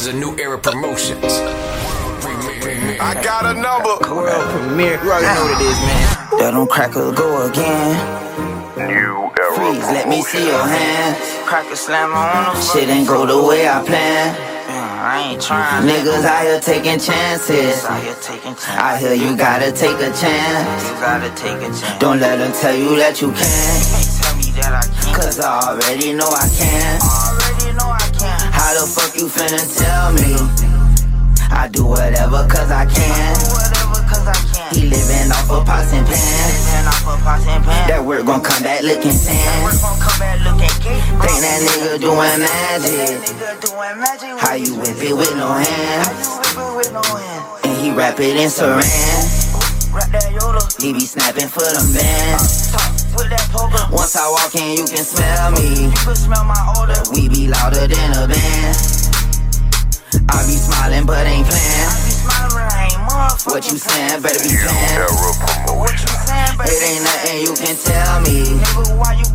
This is a new era promotions. I got a number. World premiere. You already know what it is, man. That don't cracker go again. New era Freeze, let me see your hands. Cracker slam on them. Shit ain't go the way I planned. I ain't trying. Niggas out here taking chances. out here taking chances. I hear you gotta take a chance. You gotta take a chance. Don't let them tell you that you can't. tell me that I can't. Cause I already know I can. already know I can't. How the fuck you finna tell me? I do whatever cause I can. He living off of pots and pans. That work gon' come back looking sand. Think that nigga doing magic. How you whip it with no hands? you whip it with no hand? And he wrap it in saran. Rap that Yoda. He be snapping for the bands. Talk with that poker. Once I walk in, you can smell me. You can smell my odor. We be louder than a band. I be smiling but ain't I playing. be smiling, but I ain't motherfucking. What you saying? Better be New playing. era What you saying, baby? It ain't nothing you can tell me. Nigga, why you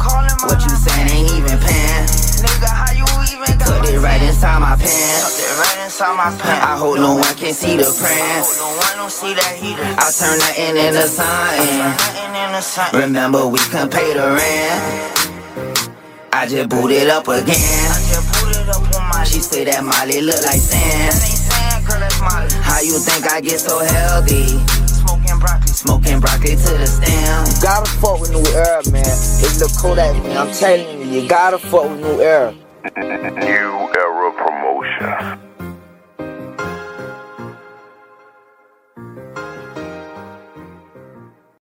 inside my Tucked pants. it right inside my pants. I hope no one can see the prints. No one don't see that heater. I turn nothing into something. In the sun. Remember we can pay the rent. I just booted up again. just booted up on my She say that Molly look like That sand. ain't saying, girl, that's Molly. How you think I get so healthy? Smoking broccoli. Smoking broccoli to the stem. gotta fuck with New Era, man. It's the Kodak, man. I'm telling you, you gotta fuck with New Era. New era promotion.